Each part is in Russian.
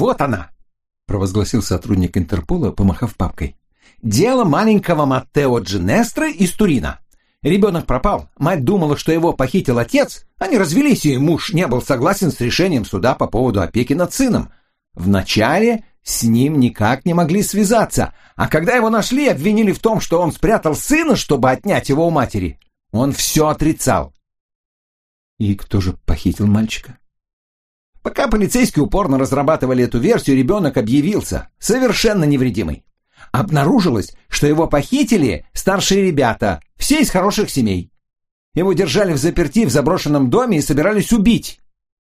вот она!» — провозгласил сотрудник Интерпола, помахав папкой. «Дело маленького Маттео Джинестро из Турина. Ребенок пропал, мать думала, что его похитил отец, они развелись, и муж не был согласен с решением суда по поводу опеки над сыном. Вначале с ним никак не могли связаться, а когда его нашли, обвинили в том, что он спрятал сына, чтобы отнять его у матери. Он все отрицал. И кто же похитил мальчика? Пока полицейские упорно разрабатывали эту версию, ребенок объявился, совершенно невредимый. Обнаружилось, что его похитили старшие ребята, все из хороших семей. Его держали в заперти в заброшенном доме и собирались убить.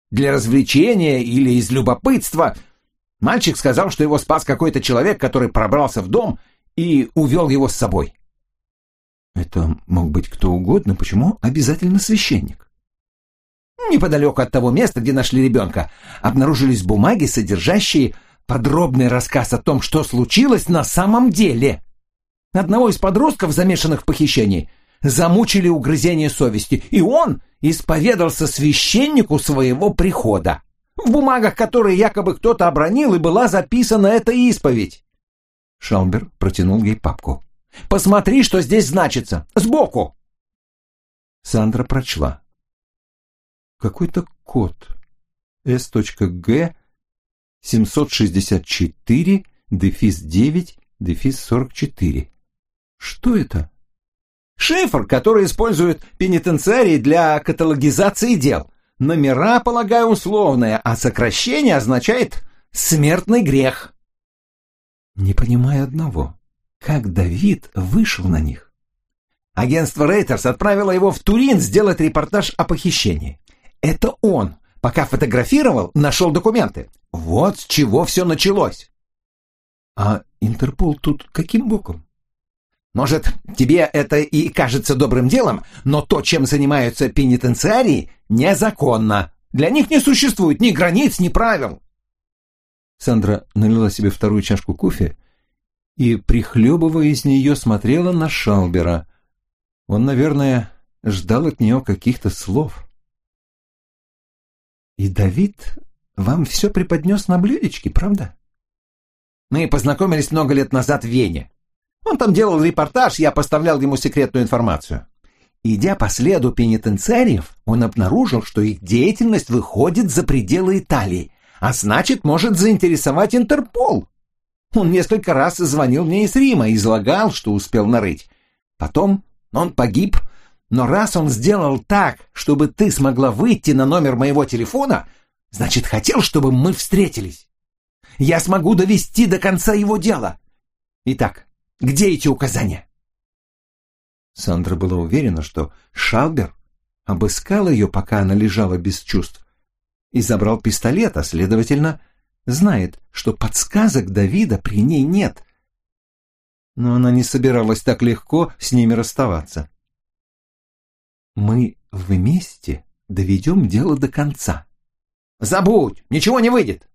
Для развлечения или из любопытства. Мальчик сказал, что его спас какой-то человек, который пробрался в дом и увел его с собой. Это мог быть кто угодно, почему обязательно священник? Неподалеку от того места, где нашли ребенка, обнаружились бумаги, содержащие подробный рассказ о том, что случилось на самом деле. Одного из подростков, замешанных в похищении, замучили угрызение совести, и он исповедался священнику своего прихода. В бумагах, которые якобы кто-то обронил, и была записана эта исповедь. Шалбер протянул ей папку. «Посмотри, что здесь значится. Сбоку!» Сандра прочла. Какой-то код. S.G 764, дефис 9, дефис 44. Что это? Шифр, который используют пенитенциарии для каталогизации дел. Номера, полагаю, условные, а сокращение означает «смертный грех». Не понимаю одного. Как Давид вышел на них? Агентство Рейтерс отправило его в Турин сделать репортаж о похищении. Это он Пока фотографировал, нашел документы. Вот с чего все началось. А Интерпол тут каким боком? Может, тебе это и кажется добрым делом, но то, чем занимаются пенитенциарии, незаконно. Для них не существует ни границ, ни правил. Сандра налила себе вторую чашку кофе и, прихлебывая из нее, смотрела на Шалбера. Он, наверное, ждал от нее каких-то слов. И Давид вам все преподнес на блюдечке, правда? Мы познакомились много лет назад в Вене. Он там делал репортаж, я поставлял ему секретную информацию. Идя по следу пенитенциариев, он обнаружил, что их деятельность выходит за пределы Италии, а значит, может заинтересовать Интерпол. Он несколько раз звонил мне из Рима излагал, что успел нарыть. Потом он погиб, но раз он сделал так, чтобы ты смогла выйти на номер моего телефона, значит, хотел, чтобы мы встретились. Я смогу довести до конца его дела. Итак, где эти указания?» Сандра была уверена, что Шалбер обыскал ее, пока она лежала без чувств, и забрал пистолет, а, следовательно, знает, что подсказок Давида при ней нет. Но она не собиралась так легко с ними расставаться. Мы вместе доведем дело до конца. Забудь, ничего не выйдет.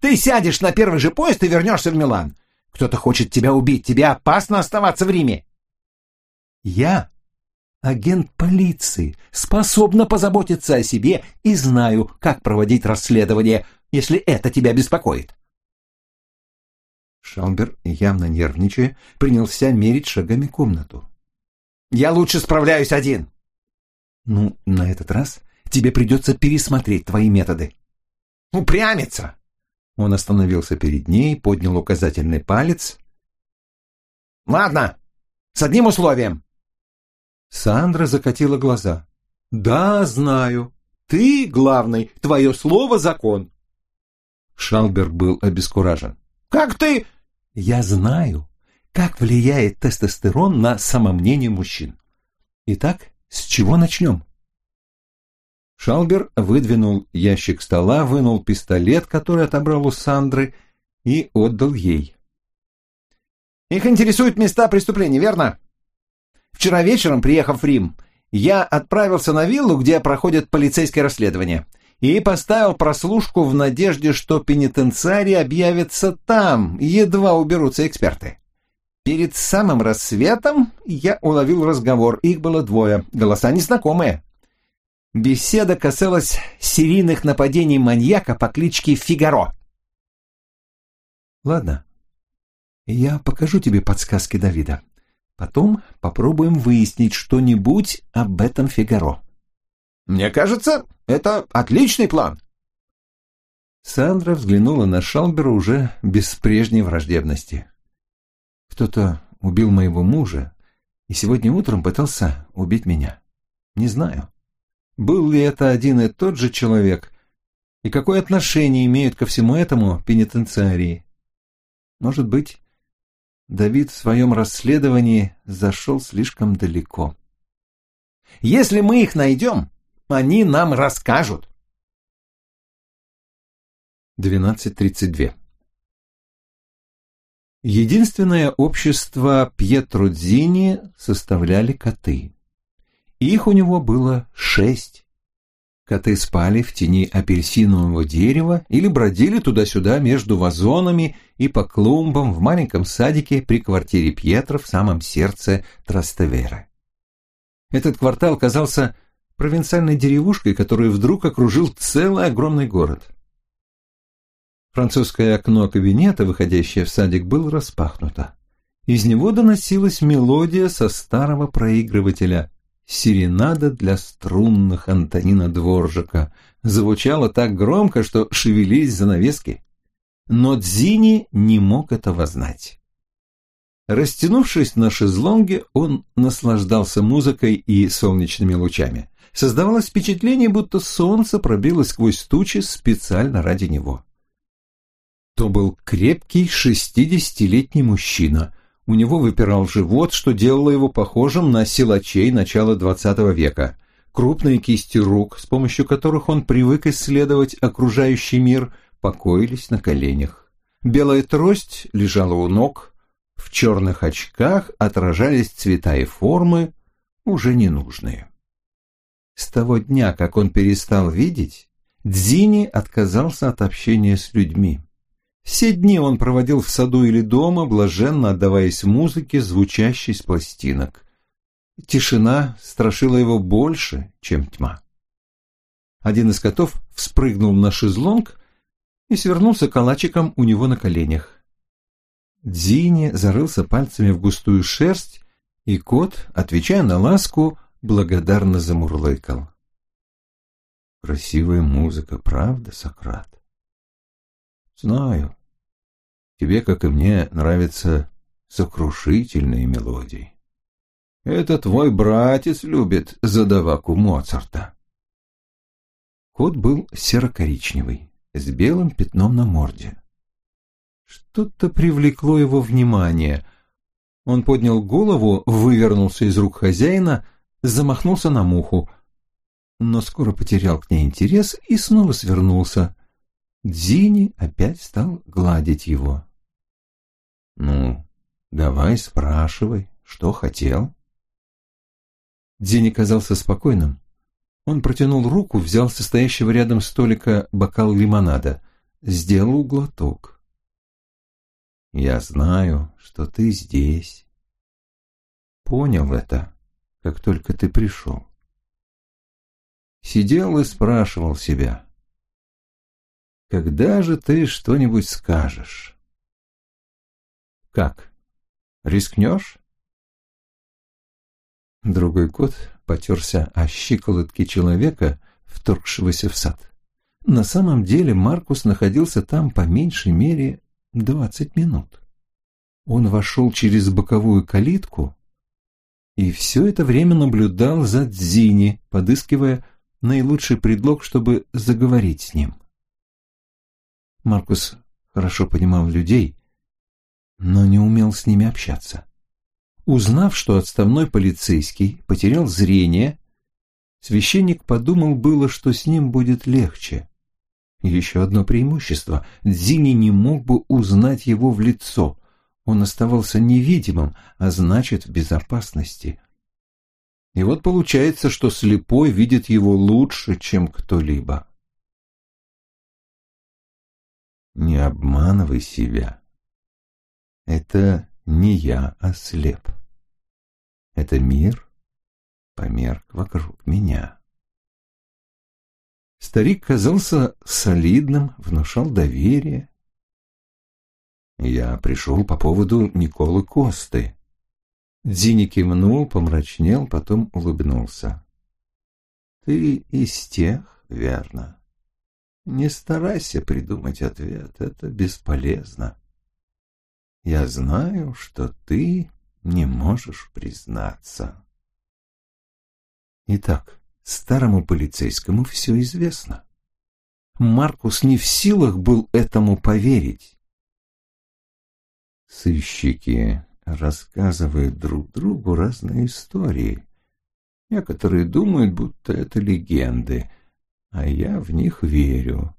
Ты сядешь на первый же поезд и вернешься в Милан. Кто-то хочет тебя убить, тебе опасно оставаться в Риме. Я агент полиции, способна позаботиться о себе и знаю, как проводить расследование, если это тебя беспокоит. Шалбер, явно нервничая, принялся мерить шагами комнату. «Я лучше справляюсь один. Ну, на этот раз тебе придется пересмотреть твои методы. Упрямиться! Он остановился перед ней, поднял указательный палец. Ладно, с одним условием. Сандра закатила глаза. Да, знаю. Ты главный, твое слово закон. Шалберг был обескуражен. Как ты? Я знаю, как влияет тестостерон на самомнение мужчин. Итак, с чего начнем? Шалбер выдвинул ящик стола, вынул пистолет, который отобрал у Сандры, и отдал ей. «Их интересуют места преступлений, верно? Вчера вечером, приехав в Рим, я отправился на виллу, где проходит полицейское расследование, и поставил прослушку в надежде, что пенитенциарий объявится там, едва уберутся эксперты. Перед самым рассветом я уловил разговор, их было двое, голоса незнакомые. Беседа касалась серийных нападений маньяка по кличке Фигаро. Ладно, я покажу тебе подсказки Давида. Потом попробуем выяснить что-нибудь об этом Фигаро. Мне кажется, это отличный план. Сандра взглянула на Шалбера уже без прежней враждебности. Кто-то убил моего мужа и сегодня утром пытался убить меня. Не знаю, был ли это один и тот же человек, и какое отношение имеют ко всему этому пенитенциарии. Может быть, Давид в своем расследовании зашел слишком далеко. Если мы их найдем, они нам расскажут. 12.32 Единственное общество Пьетро Дзини составляли коты. Их у него было шесть. Коты спали в тени апельсинового дерева или бродили туда-сюда между вазонами и по клумбам в маленьком садике при квартире Пьетро в самом сердце Трастеверы. Этот квартал казался провинциальной деревушкой, которую вдруг окружил целый огромный город. Французское окно кабинета, выходящее в садик, было распахнуто. Из него доносилась мелодия со старого проигрывателя «Серенада для струнных Антонина Дворжика». Звучала так громко, что шевелились занавески. Но Дзини не мог этого знать. Растянувшись на шезлонге, он наслаждался музыкой и солнечными лучами. Создавалось впечатление, будто солнце пробилось сквозь тучи специально ради него. То был крепкий шестидесятилетний мужчина. У него выпирал живот, что делало его похожим на силачей начала двадцатого века. Крупные кисти рук, с помощью которых он привык исследовать окружающий мир, покоились на коленях. Белая трость лежала у ног, в черных очках отражались цвета и формы, уже ненужные. С того дня, как он перестал видеть, Дзини отказался от общения с людьми. Все дни он проводил в саду или дома, блаженно отдаваясь музыке, звучащей с пластинок. Тишина страшила его больше, чем тьма. Один из котов вспрыгнул на шезлонг и свернулся калачиком у него на коленях. Дзини зарылся пальцами в густую шерсть, и кот, отвечая на ласку, благодарно замурлыкал. Красивая музыка, правда, Сократ? Знаю. Тебе, как и мне, нравятся сокрушительные мелодии. Это твой братец любит задаваку Моцарта. Кот был серо-коричневый, с белым пятном на морде. Что-то привлекло его внимание. Он поднял голову, вывернулся из рук хозяина, замахнулся на муху, но скоро потерял к ней интерес и снова свернулся. Дзини опять стал гладить его. «Ну, давай спрашивай, что хотел?» Дзини казался спокойным. Он протянул руку, взял состоящего рядом столика бокал лимонада, сделал глоток. «Я знаю, что ты здесь». Понял это, как только ты пришел. Сидел и спрашивал себя, когда же ты что-нибудь скажешь? Как? Рискнешь? Другой кот потерся о щиколотки человека, вторгшегося в сад. На самом деле Маркус находился там по меньшей мере двадцать минут. Он вошел через боковую калитку и все это время наблюдал за Дзини, подыскивая наилучший предлог, чтобы заговорить с ним. Маркус хорошо понимал людей, но не умел с ними общаться. Узнав, что отставной полицейский потерял зрение, священник подумал было, что с ним будет легче. Еще одно преимущество – Дзини не мог бы узнать его в лицо. Он оставался невидимым, а значит, в безопасности. И вот получается, что слепой видит его лучше, чем кто-либо. Не обманывай себя. Это не я ослеп. Это мир померк вокруг меня. Старик казался солидным, внушал доверие. Я пришел по поводу Николы Косты. Дзини кивнул, помрачнел, потом улыбнулся. Ты из тех, верно? Не старайся придумать ответ, это бесполезно. Я знаю, что ты не можешь признаться. Итак, старому полицейскому все известно. Маркус не в силах был этому поверить. Сыщики рассказывают друг другу разные истории. Некоторые думают, будто это легенды, а я в них верю.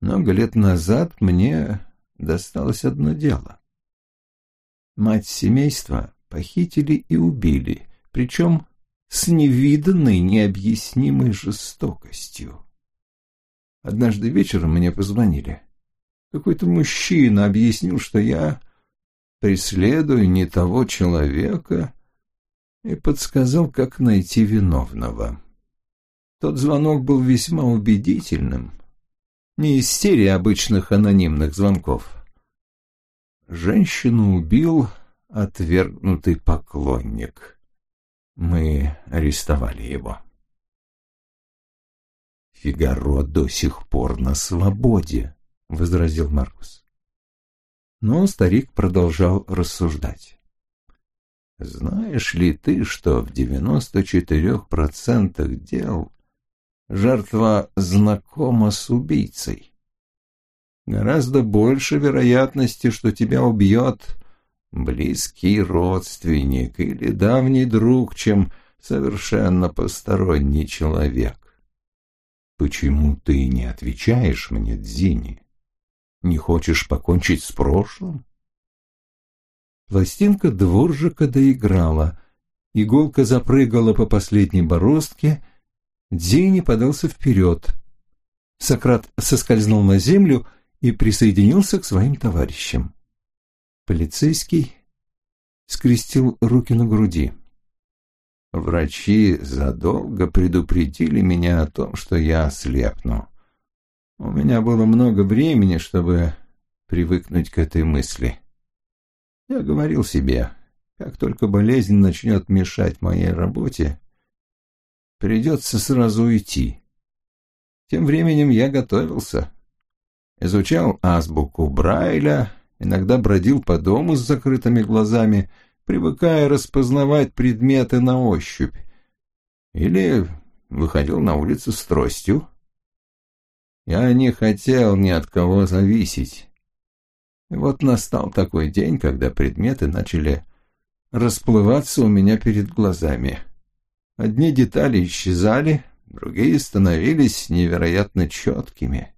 Много лет назад мне досталось одно дело. Мать семейства похитили и убили, причем с невиданной, необъяснимой жестокостью. Однажды вечером мне позвонили. Какой-то мужчина объяснил, что я преследую не того человека, и подсказал, как найти виновного. Тот звонок был весьма убедительным, не из серии обычных анонимных звонков. Женщину убил отвергнутый поклонник. Мы арестовали его. «Фигаро до сих пор на свободе», — возразил Маркус. Но старик продолжал рассуждать. «Знаешь ли ты, что в девяносто четырех процентах дел жертва знакома с убийцей? Гораздо больше вероятности, что тебя убьет близкий родственник или давний друг, чем совершенно посторонний человек. Почему ты не отвечаешь мне, Дзини? Не хочешь покончить с прошлым? Пластинка дворжика доиграла. Иголка запрыгала по последней бороздке. Дзини подался вперед. Сократ соскользнул на землю и присоединился к своим товарищам. Полицейский скрестил руки на груди. Врачи задолго предупредили меня о том, что я ослепну. У меня было много времени, чтобы привыкнуть к этой мысли. Я говорил себе, как только болезнь начнет мешать моей работе, придется сразу уйти. Тем временем я готовился. Изучал азбуку Брайля, иногда бродил по дому с закрытыми глазами, привыкая распознавать предметы на ощупь. Или выходил на улицу с тростью. Я не хотел ни от кого зависеть. И вот настал такой день, когда предметы начали расплываться у меня перед глазами. Одни детали исчезали, другие становились невероятно четкими.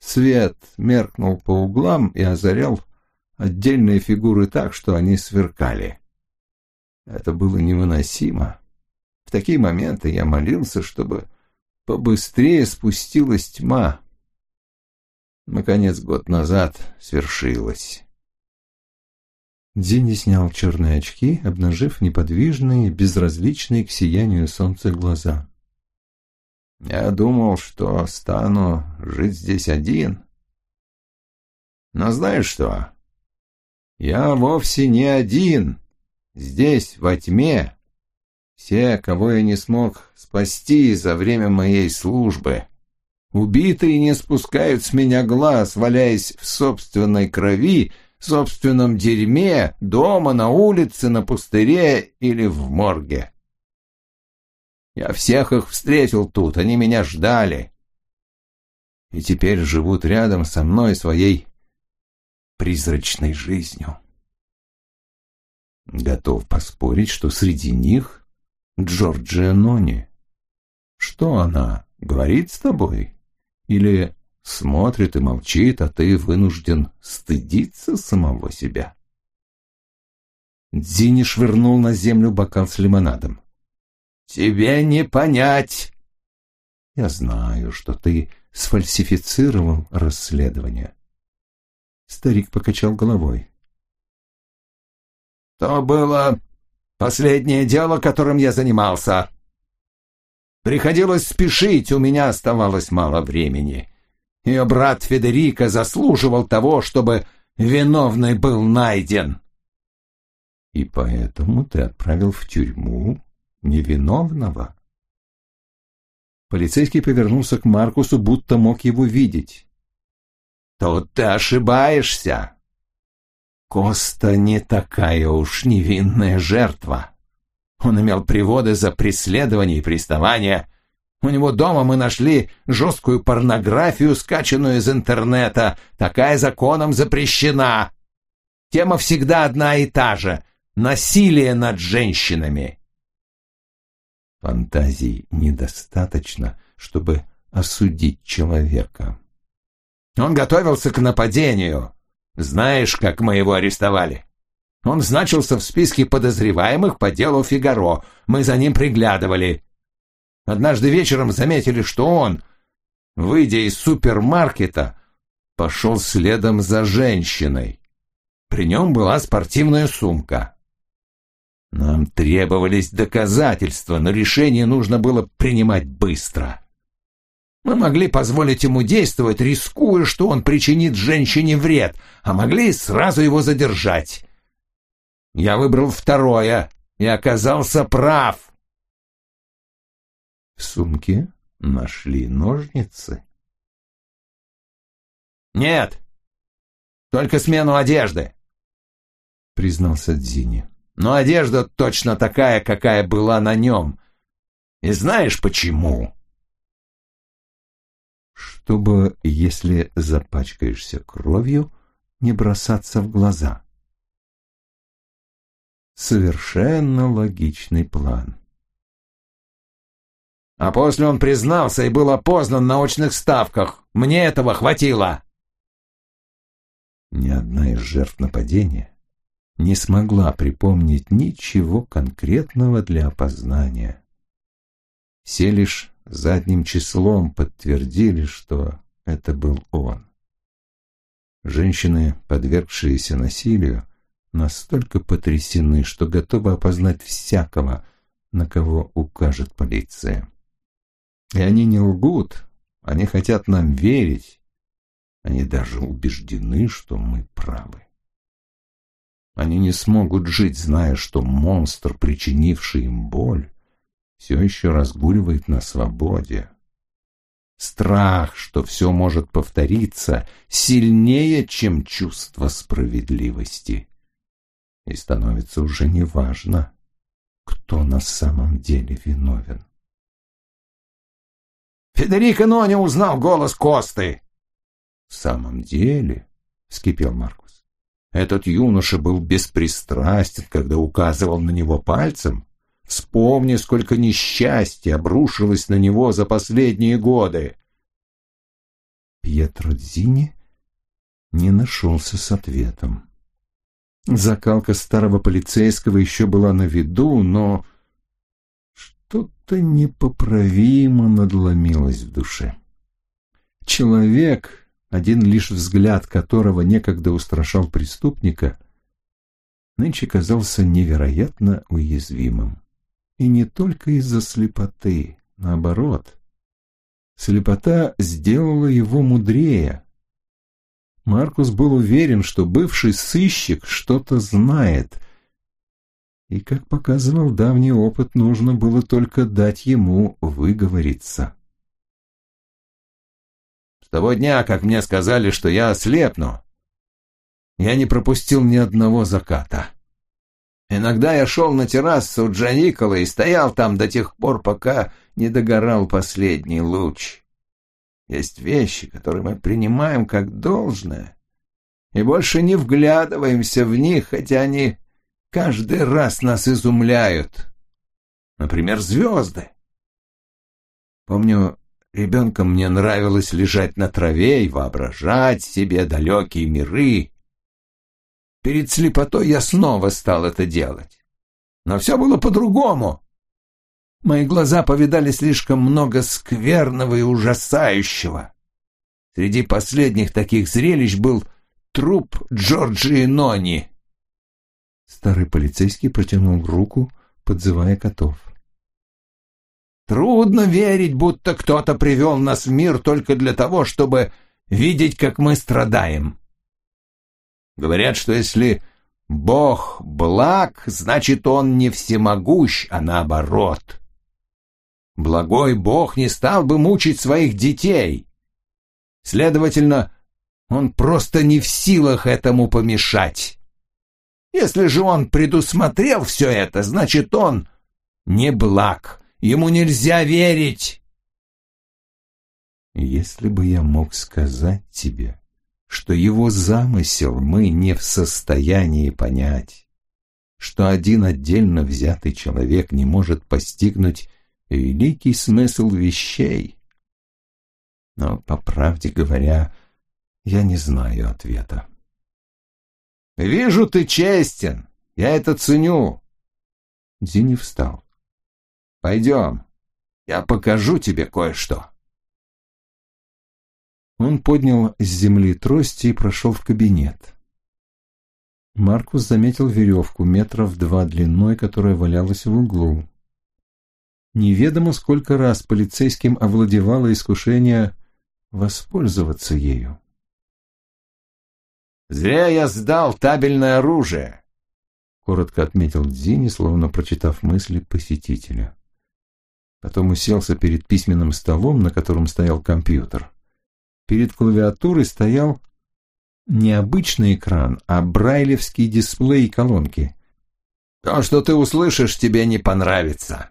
Свет меркнул по углам и озарял отдельные фигуры так, что они сверкали. Это было невыносимо. В такие моменты я молился, чтобы побыстрее спустилась тьма. Наконец, год назад свершилось. Динни снял черные очки, обнажив неподвижные, безразличные к сиянию солнца глаза. Я думал, что стану жить здесь один. Но знаешь что? Я вовсе не один. Здесь, во тьме, все, кого я не смог спасти за время моей службы. Убитые не спускают с меня глаз, валяясь в собственной крови, собственном дерьме, дома, на улице, на пустыре или в морге. Я всех их встретил тут, они меня ждали. И теперь живут рядом со мной своей призрачной жизнью. Готов поспорить, что среди них Джорджия Нони. Что она, говорит с тобой? Или смотрит и молчит, а ты вынужден стыдиться самого себя? Дзини швырнул на землю бокал с лимонадом. «Тебе не понять!» «Я знаю, что ты сфальсифицировал расследование». Старик покачал головой. «То было последнее дело, которым я занимался. Приходилось спешить, у меня оставалось мало времени. Ее брат Федерико заслуживал того, чтобы виновный был найден. И поэтому ты отправил в тюрьму невиновного? Полицейский повернулся к Маркусу, будто мог его видеть. Тут ты ошибаешься. Коста не такая уж невинная жертва. Он имел приводы за преследование и приставание. У него дома мы нашли жесткую порнографию, скачанную из интернета. Такая законом запрещена. Тема всегда одна и та же — насилие над женщинами. Фантазий недостаточно, чтобы осудить человека. Он готовился к нападению. Знаешь, как мы его арестовали? Он значился в списке подозреваемых по делу Фигаро. Мы за ним приглядывали. Однажды вечером заметили, что он, выйдя из супермаркета, пошел следом за женщиной. При нем была спортивная сумка. Нам требовались доказательства, но решение нужно было принимать быстро. Мы могли позволить ему действовать, рискуя, что он причинит женщине вред, а могли сразу его задержать. Я выбрал второе и оказался прав. В сумке нашли ножницы? Нет, только смену одежды, признался Дзини. Но одежда точно такая, какая была на нем. И знаешь почему? Чтобы, если запачкаешься кровью, не бросаться в глаза. Совершенно логичный план. А после он признался и был опознан на очных ставках. Мне этого хватило. Ни одна из жертв нападения не смогла припомнить ничего конкретного для опознания. Все лишь задним числом подтвердили, что это был он. Женщины, подвергшиеся насилию, настолько потрясены, что готовы опознать всякого, на кого укажет полиция. И они не лгут, они хотят нам верить, они даже убеждены, что мы правы. Они не смогут жить, зная, что монстр, причинивший им боль, все еще разгуливает на свободе. Страх, что все может повториться, сильнее, чем чувство справедливости. И становится уже неважно, кто на самом деле виновен. Федерико Нони узнал голос Косты. — В самом деле, — вскипел Маркус, этот юноша был беспристрастен, когда указывал на него пальцем. Вспомни, сколько несчастья обрушилось на него за последние годы. Пьетро Дзини не нашелся с ответом. Закалка старого полицейского еще была на виду, но что-то непоправимо надломилось в душе. Человек, один лишь взгляд которого некогда устрашал преступника, нынче казался невероятно уязвимым. И не только из-за слепоты, наоборот. Слепота сделала его мудрее. Маркус был уверен, что бывший сыщик что-то знает, и, как показывал давний опыт, нужно было только дать ему выговориться. С того дня, как мне сказали, что я ослепну, я не пропустил ни одного заката. Иногда я шел на террасу Джаникола и стоял там до тех пор, пока не догорал последний луч. Есть вещи, которые мы принимаем как должное, и больше не вглядываемся в них, хотя они каждый раз нас изумляют. Например, звезды. Помню, Ребенком мне нравилось лежать на траве и воображать себе далекие миры. Перед слепотой я снова стал это делать. Но все было по-другому. Мои глаза повидали слишком много скверного и ужасающего. Среди последних таких зрелищ был труп Джорджии Нони. Старый полицейский протянул руку, подзывая котов. Трудно верить, будто кто-то привел нас в мир только для того, чтобы видеть, как мы страдаем. Говорят, что если Бог благ, значит, Он не всемогущ, а наоборот. Благой Бог не стал бы мучить своих детей. Следовательно, Он просто не в силах этому помешать. Если же Он предусмотрел все это, значит, Он не благ. Ему нельзя верить. Если бы я мог сказать тебе, что его замысел мы не в состоянии понять, что один отдельно взятый человек не может постигнуть великий смысл вещей. Но, по правде говоря, я не знаю ответа. «Вижу, ты честен. Я это ценю». Дини встал. «Пойдем. Я покажу тебе кое-что». Он поднял с земли трости и прошел в кабинет. Маркус заметил веревку метров два длиной, которая валялась в углу. Неведомо сколько раз полицейским овладевало искушение воспользоваться ею. «Зря я сдал табельное оружие», — коротко отметил Дзини, словно прочитав мысли посетителя. Потом уселся перед письменным столом, на котором стоял компьютер. Перед клавиатурой стоял не обычный экран, а брайлевский дисплей колонки. «То, что ты услышишь, тебе не понравится».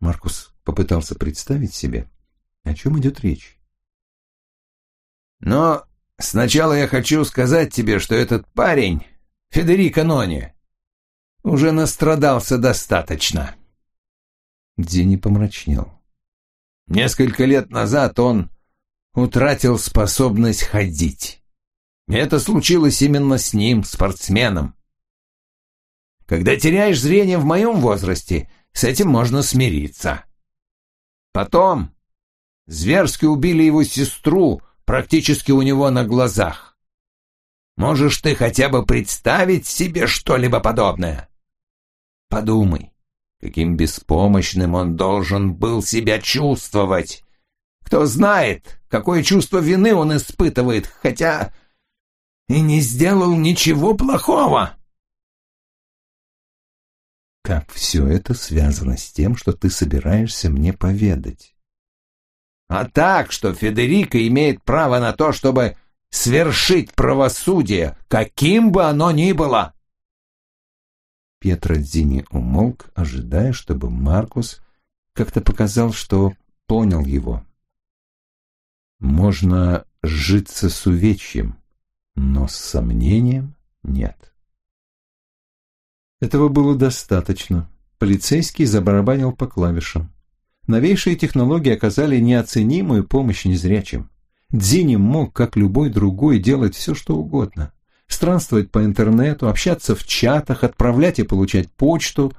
Маркус попытался представить себе, о чем идет речь. «Но сначала я хочу сказать тебе, что этот парень, Федерико Нони, уже настрадался достаточно». Дени помрачнел. Несколько лет назад он утратил способность ходить. Это случилось именно с ним, спортсменом. Когда теряешь зрение в моем возрасте, с этим можно смириться. Потом зверски убили его сестру практически у него на глазах. Можешь ты хотя бы представить себе что-либо подобное? Подумай, каким беспомощным он должен был себя чувствовать, кто знает, какое чувство вины он испытывает, хотя и не сделал ничего плохого. Как все это связано с тем, что ты собираешься мне поведать? А так, что Федерико имеет право на то, чтобы свершить правосудие, каким бы оно ни было. Петро Дзини умолк, ожидая, чтобы Маркус как-то показал, что понял его. Можно сжиться с увечьем, но с сомнением нет. Этого было достаточно. Полицейский забарабанил по клавишам. Новейшие технологии оказали неоценимую помощь незрячим. Дзини мог, как любой другой, делать все, что угодно. Странствовать по интернету, общаться в чатах, отправлять и получать почту.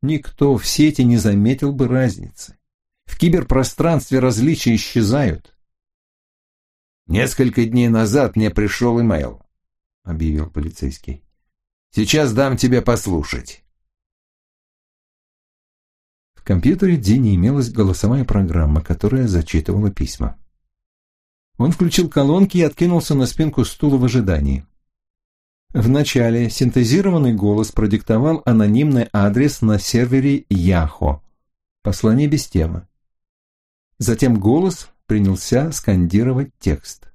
Никто в сети не заметил бы разницы. В киберпространстве различия исчезают. «Несколько дней назад мне пришел имейл», — объявил полицейский. «Сейчас дам тебе послушать». Компьютере Дини имелась голосовая программа, которая зачитывала письма. Он включил колонки и откинулся на спинку стула в ожидании. Вначале синтезированный голос продиктовал анонимный адрес на сервере Яхо. Послание без темы. Затем голос принялся скандировать текст.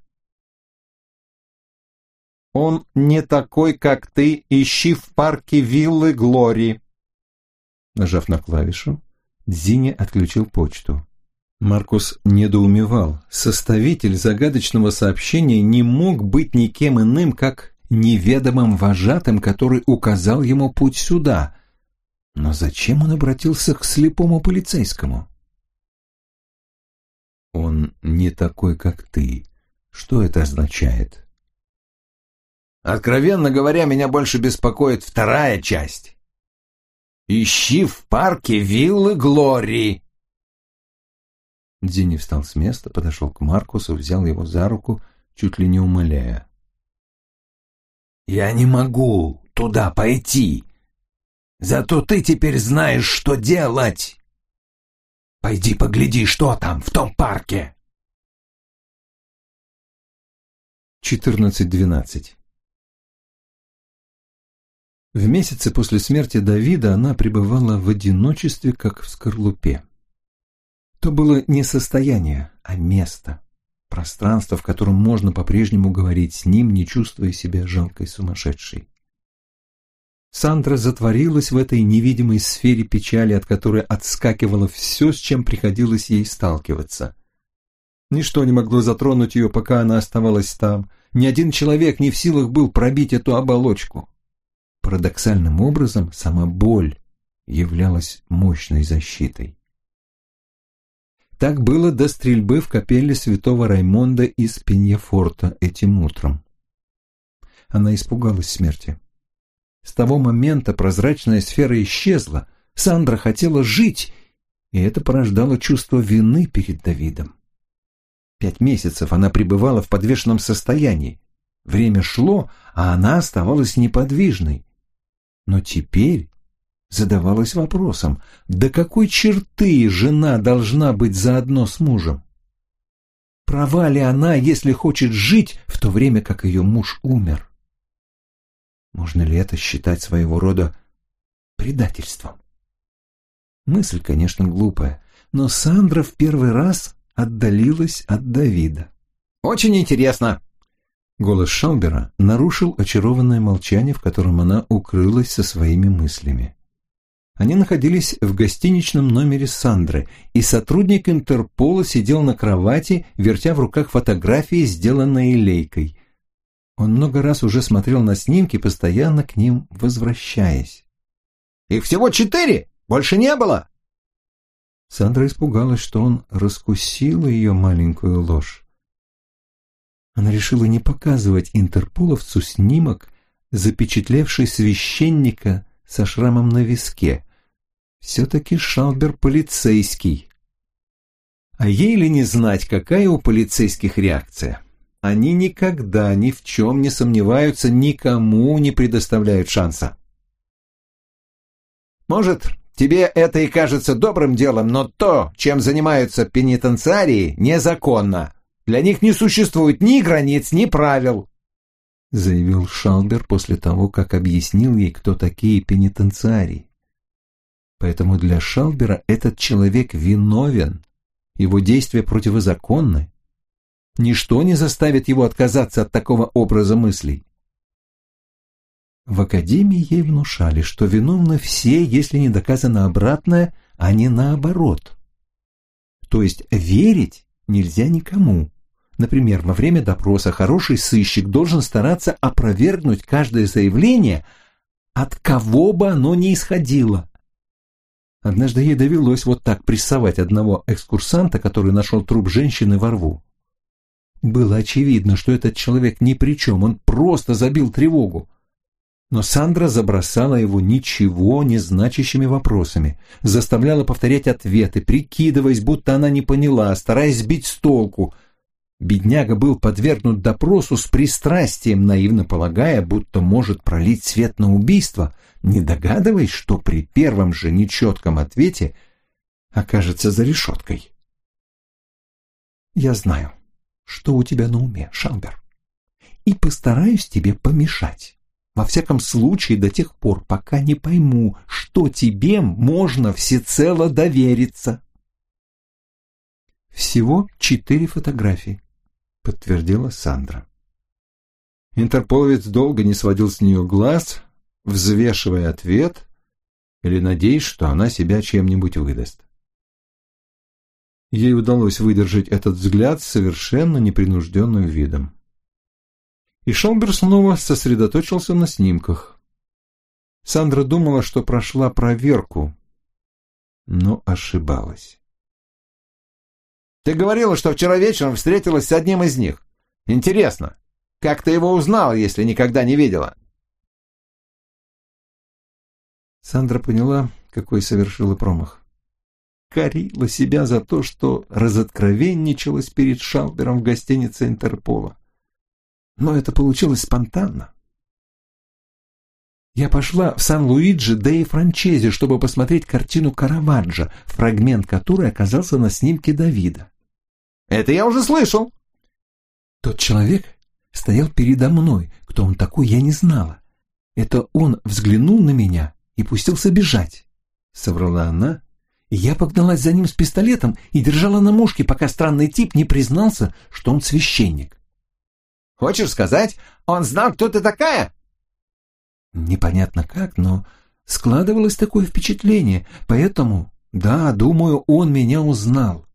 «Он не такой, как ты, ищи в парке виллы Глори». Нажав на клавишу, Дзини отключил почту. Маркус недоумевал. Составитель загадочного сообщения не мог быть никем иным, как неведомым вожатым, который указал ему путь сюда. Но зачем он обратился к слепому полицейскому? Он не такой, как ты. Что это означает? Откровенно говоря, меня больше беспокоит вторая часть. Ищи в парке виллы Глории. Дини встал с места, подошел к Маркусу, взял его за руку, чуть ли не умоляя. «Я не могу туда пойти. Зато ты теперь знаешь, что делать!» Пойди погляди, что там, в том парке. 14.12. В месяцы после смерти Давида она пребывала в одиночестве, как в скорлупе. То было не состояние, а место, пространство, в котором можно по-прежнему говорить с ним, не чувствуя себя жалкой сумасшедшей. Сандра затворилась в этой невидимой сфере печали, от которой отскакивало все, с чем приходилось ей сталкиваться. Ничто не могло затронуть ее, пока она оставалась там. Ни один человек не в силах был пробить эту оболочку. Парадоксальным образом сама боль являлась мощной защитой. Так было до стрельбы в капелле святого Раймонда из Пеньяфорта этим утром. Она испугалась смерти. С того момента прозрачная сфера исчезла, Сандра хотела жить, и это порождало чувство вины перед Давидом. Пять месяцев она пребывала в подвешенном состоянии. Время шло, а она оставалась неподвижной. Но теперь задавалась вопросом, до какой черты жена должна быть заодно с мужем? Права ли она, если хочет жить, в то время как ее муж умер? Можно ли это считать своего рода предательством? Мысль, конечно, глупая, но Сандра в первый раз отдалилась от Давида. «Очень интересно!» Голос Шалбера нарушил очарованное молчание, в котором она укрылась со своими мыслями. Они находились в гостиничном номере Сандры, и сотрудник Интерпола сидел на кровати, вертя в руках фотографии, сделанные лейкой. Он много раз уже смотрел на снимки, постоянно к ним возвращаясь. «Их всего четыре? Больше не было?» Сандра испугалась, что он раскусил ее маленькую ложь. Она решила не показывать интерполовцу снимок, запечатлевший священника со шрамом на виске. Все-таки Шалбер полицейский. А ей ли не знать, какая у полицейских реакция? Они никогда ни в чем не сомневаются, никому не предоставляют шанса. Может, тебе это и кажется добрым делом, но то, чем занимаются пенитенциарии, незаконно. Для них не существует ни границ, ни правил. Заявил Шалбер после того, как объяснил ей, кто такие пенитенциарии. Поэтому для Шалбера этот человек виновен, его действия противозаконны, Ничто не заставит его отказаться от такого образа мыслей. В академии ей внушали, что виновны все, если не доказано обратное, а не наоборот. То есть верить нельзя никому. Например, во время допроса хороший сыщик должен стараться опровергнуть каждое заявление, от кого бы оно ни исходило. Однажды ей довелось вот так прессовать одного экскурсанта, который нашел труп женщины во рву. Было очевидно, что этот человек ни при чем, он просто забил тревогу. Но Сандра забросала его ничего не значащими вопросами, заставляла повторять ответы, прикидываясь, будто она не поняла, стараясь сбить с толку. Бедняга был подвергнут допросу с пристрастием, наивно полагая, будто может пролить свет на убийство, не догадываясь, что при первом же нечетком ответе окажется за решеткой. «Я знаю», что у тебя на уме, Шамбер, и постараюсь тебе помешать. Во всяком случае, до тех пор, пока не пойму, что тебе можно всецело довериться. Всего четыре фотографии, подтвердила Сандра. Интерполовец долго не сводил с нее глаз, взвешивая ответ или надеясь, что она себя чем-нибудь выдаст. Ей удалось выдержать этот взгляд совершенно непринужденным видом. И Шомбер снова сосредоточился на снимках. Сандра думала, что прошла проверку, но ошибалась. «Ты говорила, что вчера вечером встретилась с одним из них. Интересно, как ты его узнала, если никогда не видела?» Сандра поняла, какой совершила промах корила себя за то, что разоткровенничалась перед Шалбером в гостинице Интерпола. Но это получилось спонтанно. Я пошла в Сан-Луиджи де Франчези, чтобы посмотреть картину Караваджо, фрагмент которой оказался на снимке Давида. «Это я уже слышал!» Тот человек стоял передо мной. Кто он такой, я не знала. Это он взглянул на меня и пустился бежать, соврала она, и я погналась за ним с пистолетом и держала на мушке, пока странный тип не признался, что он священник. «Хочешь сказать, он знал, кто ты такая?» Непонятно как, но складывалось такое впечатление, поэтому, да, думаю, он меня узнал.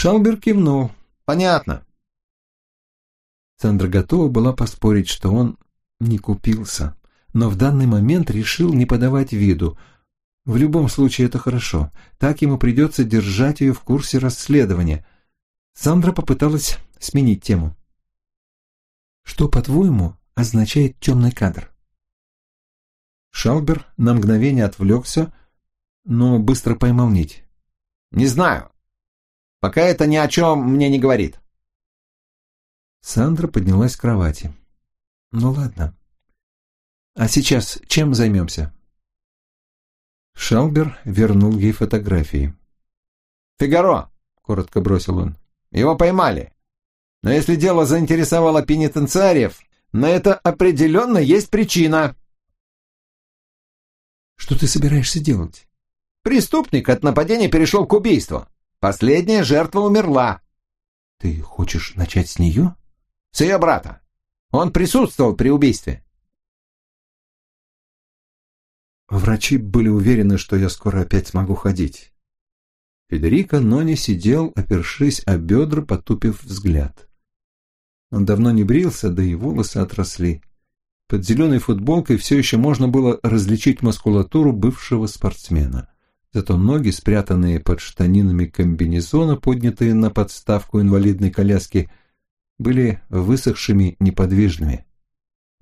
Шалбер кивнул. «Понятно. Сандра готова была поспорить, что он не купился, но в данный момент решил не подавать виду. В любом случае это хорошо. Так ему придется держать ее в курсе расследования. Сандра попыталась сменить тему. «Что, по-твоему, означает темный кадр?» Шалбер на мгновение отвлекся, но быстро поймал нить. «Не знаю. Пока это ни о чем мне не говорит». Сандра поднялась с кровати. «Ну ладно. А сейчас чем займемся?» Шалбер вернул ей фотографии. «Фигаро!» — коротко бросил он. «Его поймали. Но если дело заинтересовало пенитенциариев, на это определенно есть причина». «Что ты собираешься делать?» «Преступник от нападения перешел к убийству. Последняя жертва умерла». «Ты хочешь начать с нее?» С ее брата. Он присутствовал при убийстве. Врачи были уверены, что я скоро опять смогу ходить. Федерико Нони сидел, опершись о бедра, потупив взгляд. Он давно не брился, да и волосы отросли. Под зеленой футболкой все еще можно было различить мускулатуру бывшего спортсмена. Зато ноги, спрятанные под штанинами комбинезона, поднятые на подставку инвалидной коляски, были высохшими неподвижными.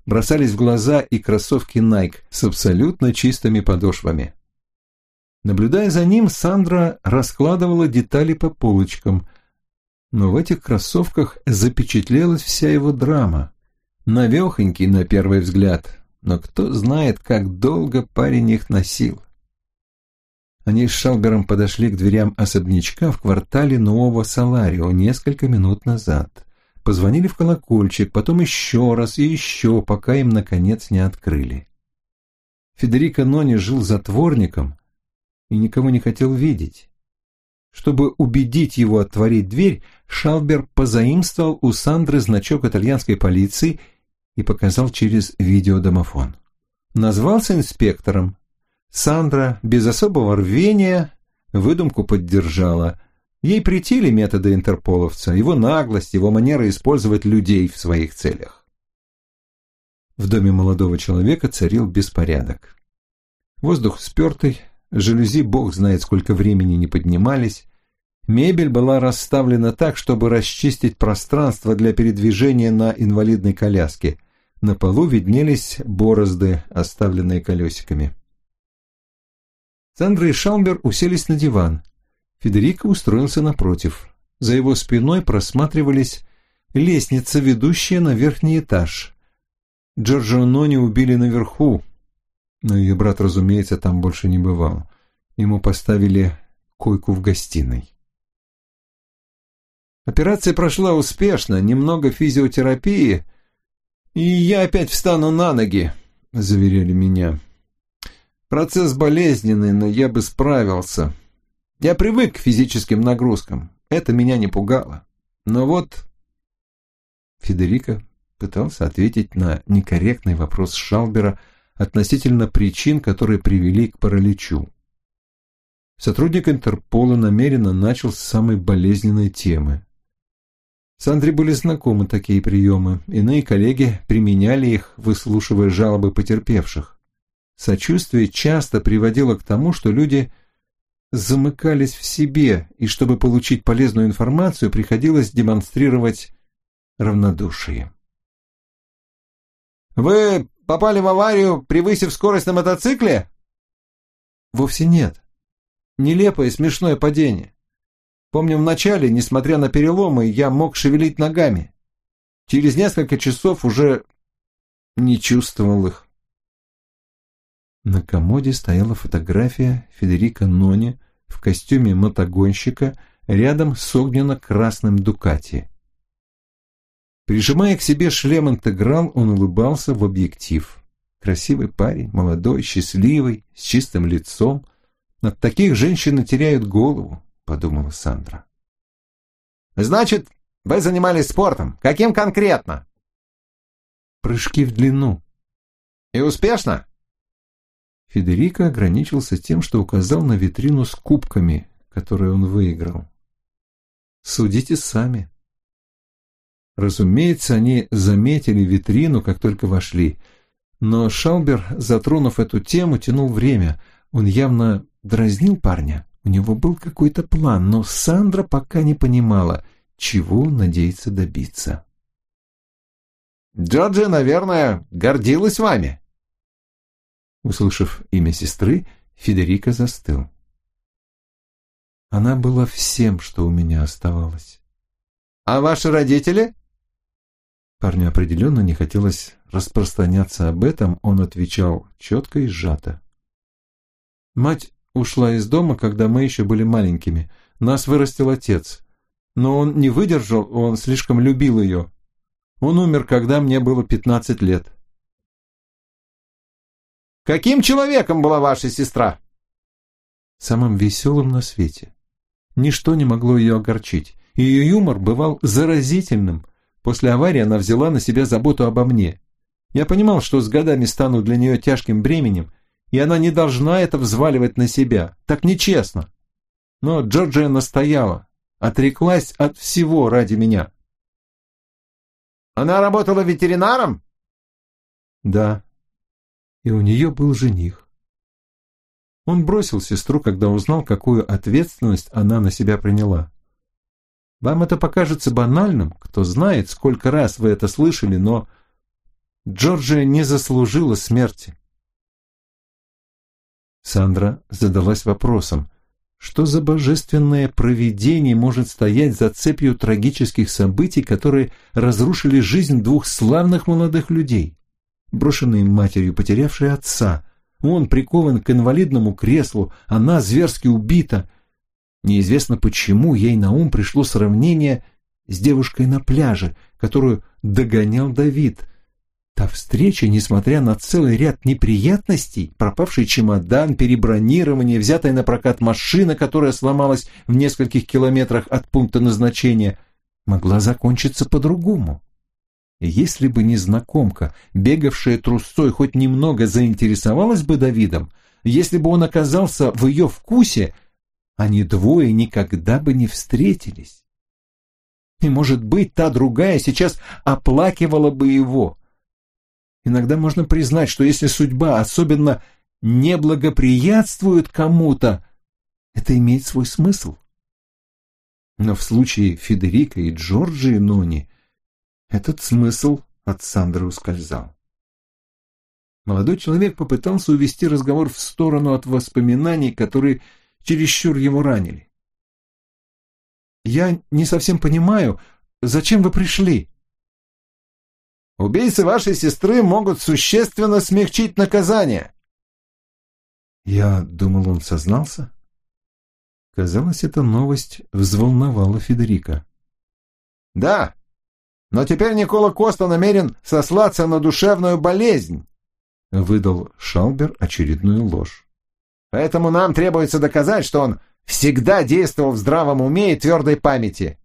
Бросались в глаза и кроссовки Nike с абсолютно чистыми подошвами. Наблюдая за ним, Сандра раскладывала детали по полочкам, но в этих кроссовках запечатлелась вся его драма. Навехонький на первый взгляд, но кто знает, как долго парень их носил. Они с Шалбером подошли к дверям особнячка в квартале Нового Саларио несколько минут назад. Позвонили в колокольчик, потом еще раз и еще, пока им, наконец, не открыли. Федерико Нони жил затворником и никого не хотел видеть. Чтобы убедить его отворить дверь, Шалбер позаимствовал у Сандры значок итальянской полиции и показал через видеодомофон. Назвался инспектором. Сандра без особого рвения выдумку поддержала, Ей претили методы интерполовца, его наглость, его манера использовать людей в своих целях. В доме молодого человека царил беспорядок. Воздух спертый, жалюзи бог знает сколько времени не поднимались, мебель была расставлена так, чтобы расчистить пространство для передвижения на инвалидной коляске. На полу виднелись борозды, оставленные колесиками. Сандра и Шаумбер уселись на диван – Федерико устроился напротив. За его спиной просматривались лестница, ведущая на верхний этаж. Джорджо Нони убили наверху, но ее брат, разумеется, там больше не бывал. Ему поставили койку в гостиной. Операция прошла успешно, немного физиотерапии, и я опять встану на ноги, заверили меня. Процесс болезненный, но я бы справился. Я привык к физическим нагрузкам. Это меня не пугало. Но вот... Федерико пытался ответить на некорректный вопрос Шалбера относительно причин, которые привели к параличу. Сотрудник Интерпола намеренно начал с самой болезненной темы. С Андре были знакомы такие приемы, иные коллеги применяли их, выслушивая жалобы потерпевших. Сочувствие часто приводило к тому, что люди замыкались в себе, и чтобы получить полезную информацию, приходилось демонстрировать равнодушие. «Вы попали в аварию, превысив скорость на мотоцикле?» «Вовсе нет. Нелепое смешное падение. Помню, вначале, несмотря на переломы, я мог шевелить ногами. Через несколько часов уже не чувствовал их. На комоде стояла фотография Федерико Нони в костюме мотогонщика рядом с огненно-красным Дукати. Прижимая к себе шлем интеграл, он улыбался в объектив. Красивый парень, молодой, счастливый, с чистым лицом. От таких женщины теряют голову, подумала Сандра. Значит, вы занимались спортом. Каким конкретно? Прыжки в длину. И успешно? Федерико ограничился тем, что указал на витрину с кубками, которые он выиграл. Судите сами. Разумеется, они заметили витрину, как только вошли. Но Шалбер, затронув эту тему, тянул время. Он явно дразнил парня. У него был какой-то план, но Сандра пока не понимала, чего надеется добиться. «Джорджи, наверное, гордилась вами», Услышав имя сестры, Федерико застыл. Она была всем, что у меня оставалось. «А ваши родители?» Парню определенно не хотелось распространяться об этом, он отвечал четко и сжато. Мать ушла из дома, когда мы еще были маленькими. Нас вырастил отец. Но он не выдержал, он слишком любил ее. Он умер, когда мне было пятнадцать лет. Каким человеком была ваша сестра? Самым веселым на свете. Ничто не могло ее огорчить. Ее юмор бывал заразительным. После аварии она взяла на себя заботу обо мне. Я понимал, что с годами стану для нее тяжким бременем, и она не должна это взваливать на себя. Так нечестно. Но Джорджия настояла, отреклась от всего ради меня. Она работала ветеринаром? Да и у нее был жених. Он бросил сестру, когда узнал, какую ответственность она на себя приняла. Вам это покажется банальным, кто знает, сколько раз вы это слышали, но Джорджия не заслужила смерти. Сандра задалась вопросом, что за божественное провидение может стоять за цепью трагических событий, которые разрушили жизнь двух славных молодых людей? Брошенные матерью, потерявшей отца. Он прикован к инвалидному креслу, она зверски убита. Неизвестно почему ей на ум пришло сравнение с девушкой на пляже, которую догонял Давид. Та встреча, несмотря на целый ряд неприятностей, пропавший чемодан, перебронирование, взятая на прокат машина, которая сломалась в нескольких километрах от пункта назначения, могла закончиться по-другому. Если бы незнакомка, бегавшая трусцой, хоть немного заинтересовалась бы Давидом, если бы он оказался в ее вкусе, они двое никогда бы не встретились. И, может быть, та другая сейчас оплакивала бы его. Иногда можно признать, что если судьба особенно не благоприятствует кому-то, это имеет свой смысл. Но в случае Федерика и Джорджии Нони этот смысл от Сандры ускользал. Молодой человек попытался увести разговор в сторону от воспоминаний, которые чересчур его ранили. «Я не совсем понимаю, зачем вы пришли?» «Убийцы вашей сестры могут существенно смягчить наказание». Я думал, он сознался. Казалось, эта новость взволновала Федерика. «Да, но теперь Никола Коста намерен сослаться на душевную болезнь. Выдал Шалбер очередную ложь. Поэтому нам требуется доказать, что он всегда действовал в здравом уме и твердой памяти.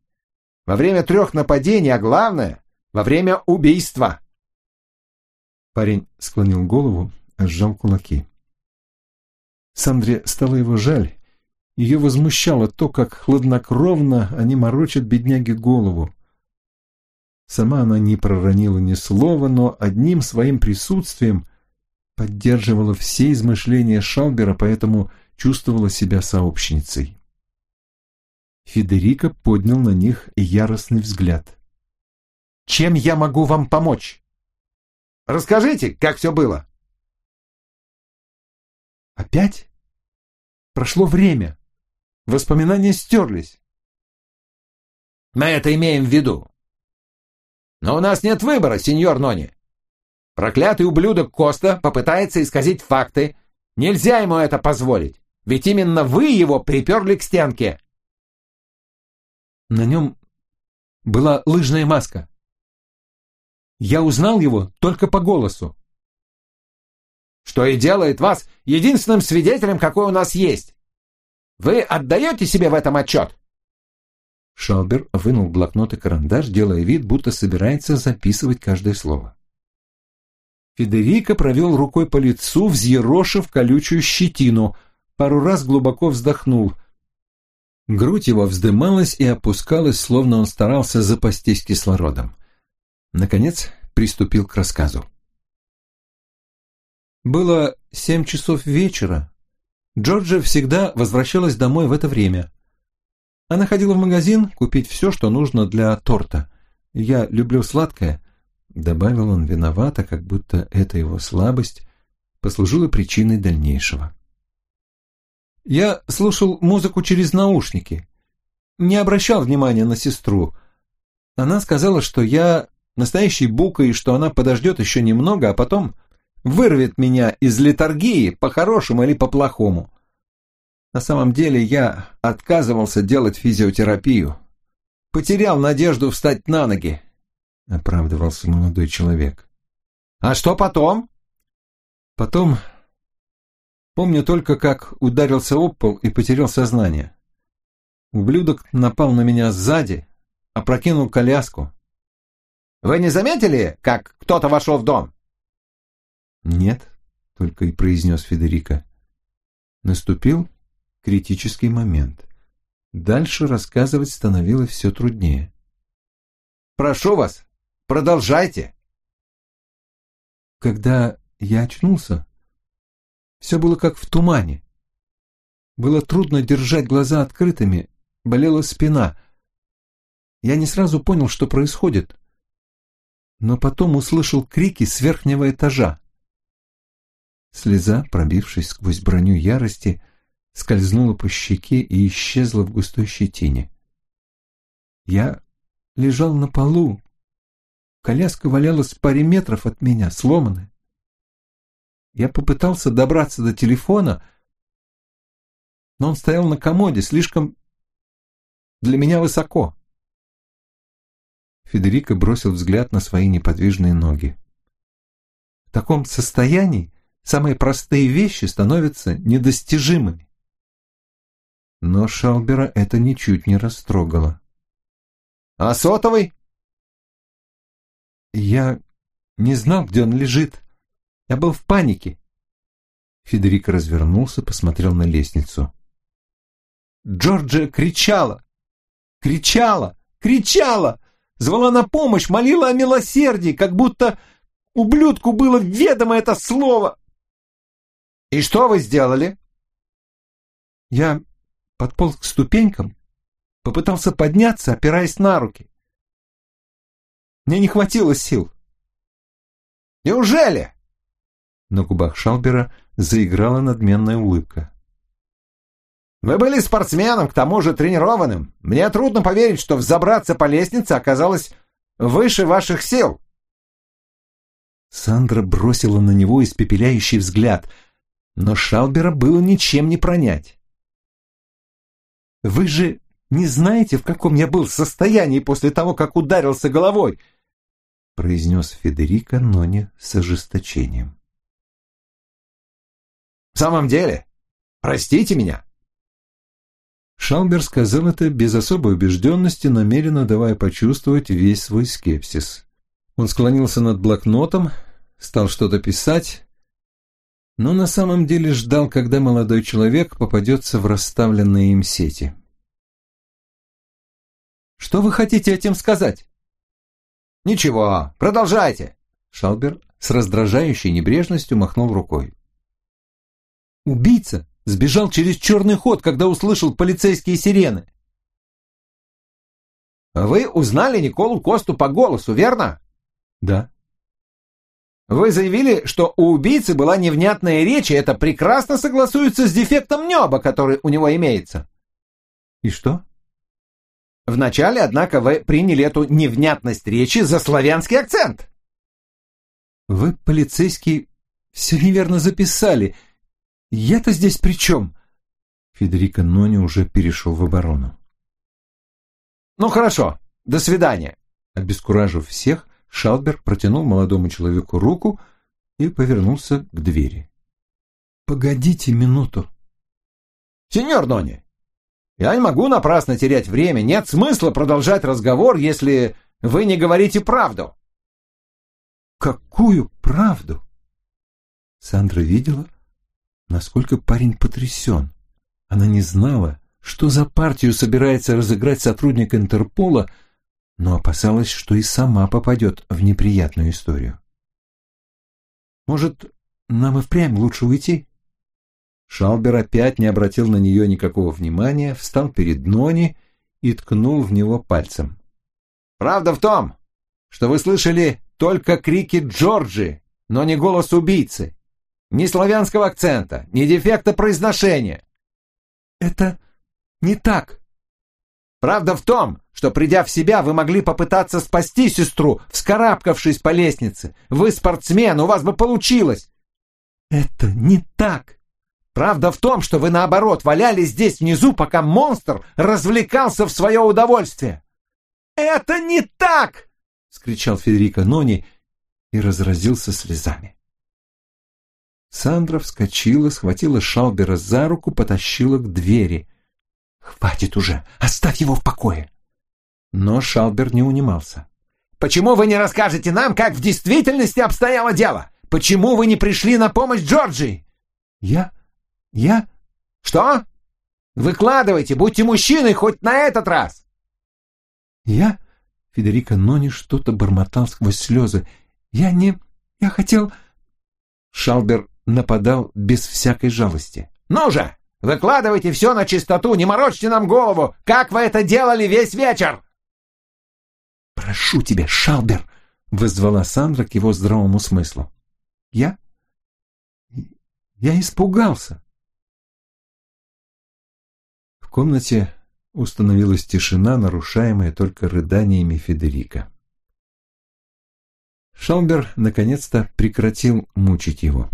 Во время трех нападений, а главное, во время убийства. Парень склонил голову, сжал кулаки. Сандре стало его жаль. Ее возмущало то, как хладнокровно они морочат бедняге голову. Сама она не проронила ни слова, но одним своим присутствием поддерживала все измышления Шалбера, поэтому чувствовала себя сообщницей. Федерико поднял на них яростный взгляд. «Чем я могу вам помочь?» «Расскажите, как все было?» «Опять? Прошло время. Воспоминания стерлись». «Мы это имеем в виду. Но у нас нет выбора, сеньор Нони. Проклятый ублюдок Коста попытается исказить факты. Нельзя ему это позволить, ведь именно вы его приперли к стенке. На нем была лыжная маска. Я узнал его только по голосу. Что и делает вас единственным свидетелем, какой у нас есть. Вы отдаете себе в этом отчет? Шалбер вынул блокнот и карандаш, делая вид, будто собирается записывать каждое слово. Федерико провел рукой по лицу, взъерошив колючую щетину, пару раз глубоко вздохнул. Грудь его вздымалась и опускалась, словно он старался запастись кислородом. Наконец приступил к рассказу. Было семь часов вечера. Джорджия всегда возвращалась домой в это время. Она ходила в магазин купить все, что нужно для торта. Я люблю сладкое, добавил он виновато, как будто эта его слабость послужила причиной дальнейшего. Я слушал музыку через наушники, не обращал внимания на сестру. Она сказала, что я настоящий бука и что она подождет еще немного, а потом вырвет меня из литургии по-хорошему или по-плохому. На самом деле я отказывался делать физиотерапию. Потерял надежду встать на ноги, — оправдывался молодой человек. «А что потом?» «Потом... Помню только, как ударился об пол и потерял сознание. Ублюдок напал на меня сзади, опрокинул коляску. Вы не заметили, как кто-то вошел в дом?» «Нет», — только и произнес Федерико. Наступил критический момент. Дальше рассказывать становилось все труднее. «Прошу вас, продолжайте!» Когда я очнулся, все было как в тумане. Было трудно держать глаза открытыми, болела спина. Я не сразу понял, что происходит, но потом услышал крики с верхнего этажа. Слеза, пробившись сквозь броню ярости, скользнула по щеке и исчезла в густой щетине. Я лежал на полу. Коляска валялась в паре метров от меня, сломанная. Я попытался добраться до телефона, но он стоял на комоде, слишком для меня высоко. Федерико бросил взгляд на свои неподвижные ноги. В таком состоянии самые простые вещи становятся недостижимыми. Но Шалбера это ничуть не растрогало. «А сотовый?» «Я не знал, где он лежит. Я был в панике». Федерико развернулся, посмотрел на лестницу. Джорджия кричала, кричала, кричала, звала на помощь, молила о милосердии, как будто ублюдку было ведомо это слово. «И что вы сделали?» Я подполз к ступенькам, попытался подняться, опираясь на руки. Мне не хватило сил. «Неужели?» На губах Шалбера заиграла надменная улыбка. «Вы были спортсменом, к тому же тренированным. Мне трудно поверить, что взобраться по лестнице оказалось выше ваших сил». Сандра бросила на него испепеляющий взгляд, но Шалбера было ничем не пронять. Вы же не знаете, в каком я был состоянии после того, как ударился головой, произнес Федерико, но не с ожесточением. В самом деле, простите меня. Шалбер сказал это без особой убежденности, намеренно давая почувствовать весь свой скепсис. Он склонился над блокнотом, стал что-то писать, но на самом деле ждал, когда молодой человек попадется в расставленные им сети. «Что вы хотите этим сказать?» «Ничего, продолжайте!» Шалбер с раздражающей небрежностью махнул рукой. «Убийца сбежал через черный ход, когда услышал полицейские сирены». «Вы узнали Николу Косту по голосу, верно?» «Да». Вы заявили, что у убийцы была невнятная речь, и это прекрасно согласуется с дефектом неба, который у него имеется. И что? Вначале, однако, вы приняли эту невнятность речи за славянский акцент. Вы, полицейский, все неверно записали. Я-то здесь при чем? Федерико Нони уже перешел в оборону. Ну хорошо, до свидания. Обескуражив всех, Шалбер протянул молодому человеку руку и повернулся к двери. «Погодите минуту». «Сеньор Дони, я не могу напрасно терять время. Нет смысла продолжать разговор, если вы не говорите правду». «Какую правду?» Сандра видела, насколько парень потрясен. Она не знала, что за партию собирается разыграть сотрудник Интерпола, но опасалась, что и сама попадет в неприятную историю. «Может, нам и впрямь лучше уйти?» Шалбер опять не обратил на нее никакого внимания, встал перед Нони и ткнул в него пальцем. «Правда в том, что вы слышали только крики Джорджи, но не голос убийцы. Ни славянского акцента, ни дефекта произношения. Это не так. Правда в том, что, придя в себя, вы могли попытаться спасти сестру, вскарабкавшись по лестнице. Вы спортсмен, у вас бы получилось. Это не так. Правда в том, что вы, наоборот, валялись здесь внизу, пока монстр развлекался в свое удовольствие. «Это не так!» — скричал Федерико Нони и разразился слезами. Сандра вскочила, схватила Шалбера за руку, потащила к двери. «Хватит уже! Оставь его в покое!» Но Шалбер не унимался. «Почему вы не расскажете нам, как в действительности обстояло дело? Почему вы не пришли на помощь Джорджии?» «Я? Я?» «Что? Выкладывайте, будьте мужчиной хоть на этот раз!» «Я?» Федерико Нони что-то бормотал сквозь слезы. «Я не... Я хотел...» Шалбер нападал без всякой жалости. «Ну же, выкладывайте все на чистоту, не морочьте нам голову! Как вы это делали весь вечер?» «Прошу тебя, Шалбер!» — вызвала Сандра к его здравому смыслу. «Я? Я испугался!» В комнате установилась тишина, нарушаемая только рыданиями Федерика. Шалбер наконец-то прекратил мучить его.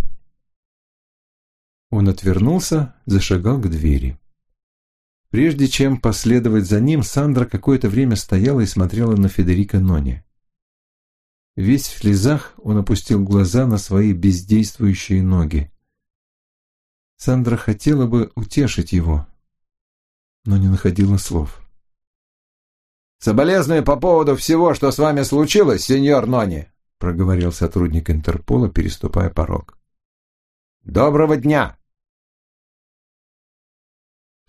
Он отвернулся, зашагал к двери. Прежде чем последовать за ним, Сандра какое-то время стояла и смотрела на Федерико Нони. Весь в слезах он опустил глаза на свои бездействующие ноги. Сандра хотела бы утешить его, но не находила слов. «Соболезную по поводу всего, что с вами случилось, сеньор Нони», проговорил сотрудник Интерпола, переступая порог. «Доброго дня!»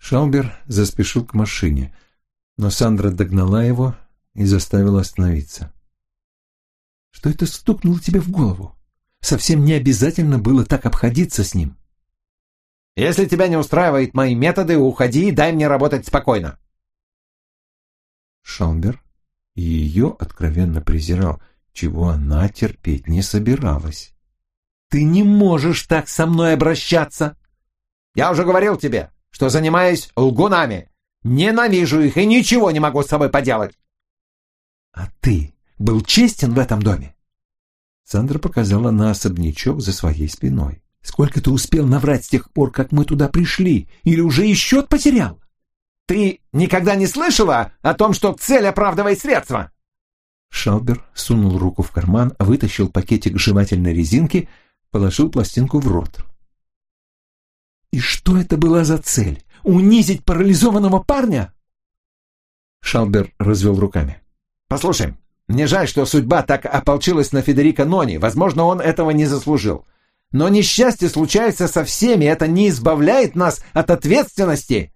Шаубер заспешил к машине, но Сандра догнала его и заставила остановиться. «Что это стукнуло тебе в голову? Совсем не обязательно было так обходиться с ним». «Если тебя не устраивают мои методы, уходи и дай мне работать спокойно». Шаубер ее откровенно презирал, чего она терпеть не собиралась. «Ты не можешь так со мной обращаться!» «Я уже говорил тебе, что занимаюсь лгунами. Ненавижу их и ничего не могу с собой поделать. А ты был честен в этом доме? Сандра показала на особнячок за своей спиной. Сколько ты успел наврать с тех пор, как мы туда пришли? Или уже и счет потерял? Ты никогда не слышала о том, что цель оправдывает средства? Шалбер сунул руку в карман, вытащил пакетик жевательной резинки, положил пластинку в рот. И что это была за цель? Унизить парализованного парня? Шалбер развел руками. Послушай, мне жаль, что судьба так ополчилась на Федерико Нони. Возможно, он этого не заслужил. Но несчастье случается со всеми, это не избавляет нас от ответственности.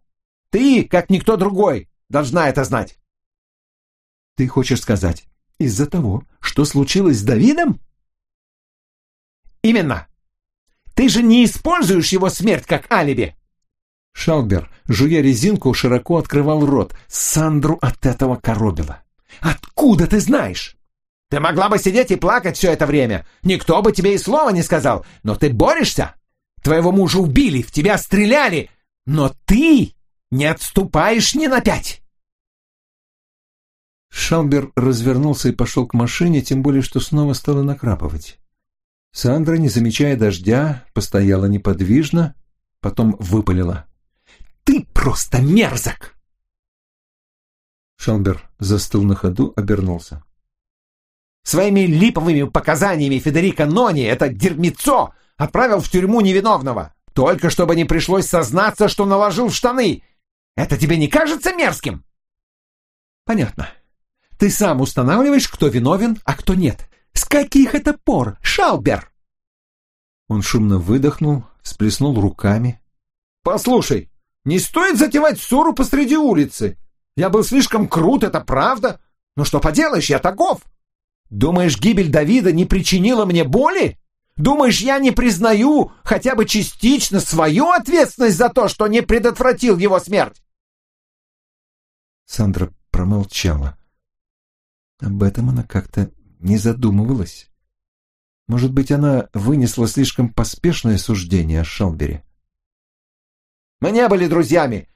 Ты, как никто другой, должна это знать. Ты хочешь сказать, из-за того, что случилось с Давидом? Именно. Ты же не используешь его смерть как алиби!» Шалбер, жуя резинку, широко открывал рот. Сандру от этого коробило. «Откуда ты знаешь?» «Ты могла бы сидеть и плакать все это время. Никто бы тебе и слова не сказал. Но ты борешься. Твоего мужа убили, в тебя стреляли. Но ты не отступаешь ни на пять!» Шалбер развернулся и пошел к машине, тем более, что снова стало накрапывать. Сандра, не замечая дождя, постояла неподвижно, потом выпалила. «Ты просто мерзок!» Шалбер застыл на ходу, обернулся. своими липовыми показаниями Федерико Нони, это дерьмецо, отправил в тюрьму невиновного, только чтобы не пришлось сознаться, что наложил в штаны. Это тебе не кажется мерзким? Понятно. Ты сам устанавливаешь, кто виновен, а кто нет. С каких это пор, Шалбер? Он шумно выдохнул, всплеснул руками. Послушай, не стоит затевать ссору посреди улицы. Я был слишком крут, это правда. Но что поделаешь, я таков. Думаешь, гибель Давида не причинила мне боли? Думаешь, я не признаю хотя бы частично свою ответственность за то, что не предотвратил его смерть? Сандра промолчала. Об этом она как-то не задумывалась. Может быть, она вынесла слишком поспешное суждение о Шалбере. Мы не были друзьями,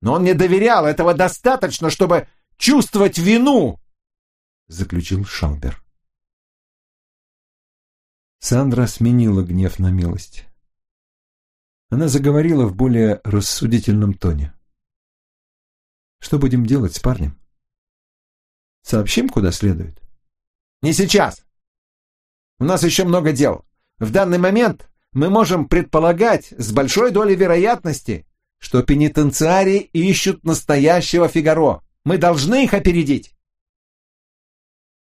но он мне доверял, этого достаточно, чтобы чувствовать вину, заключил Шалбер. Сандра сменила гнев на милость. Она заговорила в более рассудительном тоне. «Что будем делать с парнем? Сообщим, куда следует?» «Не сейчас. У нас еще много дел. В данный момент мы можем предполагать с большой долей вероятности, что пенитенциарии ищут настоящего Фигаро. Мы должны их опередить.